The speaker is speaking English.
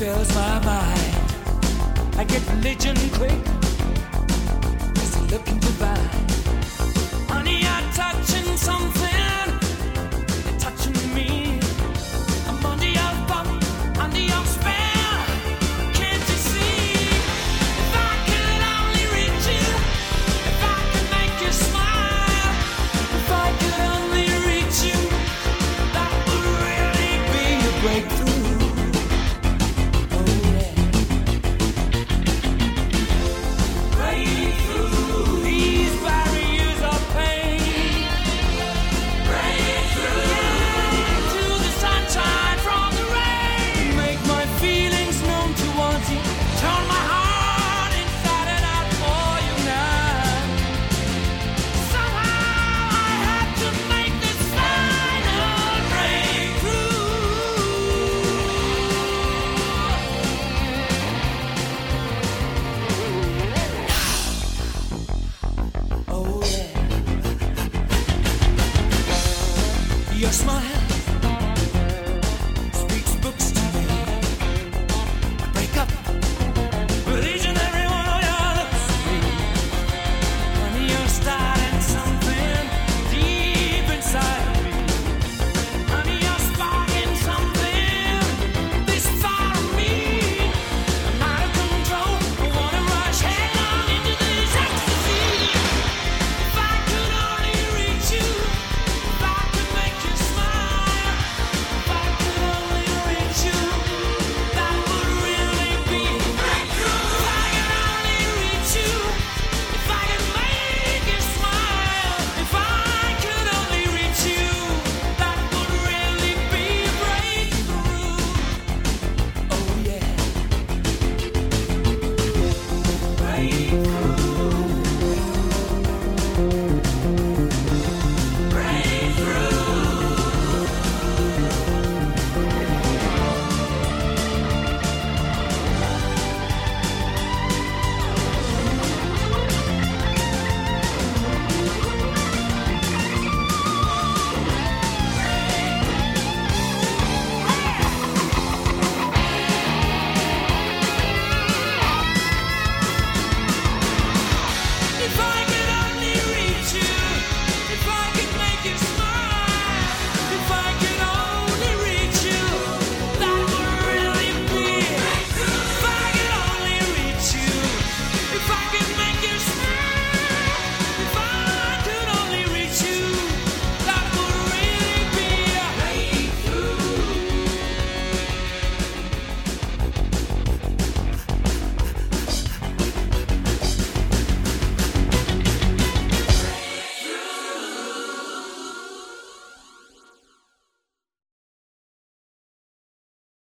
fills my mind. I get religion quick, just looking to buy? Honey, I'm touching something, you're touching me. I'm under your body, under your spell. your smile.